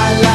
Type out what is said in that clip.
I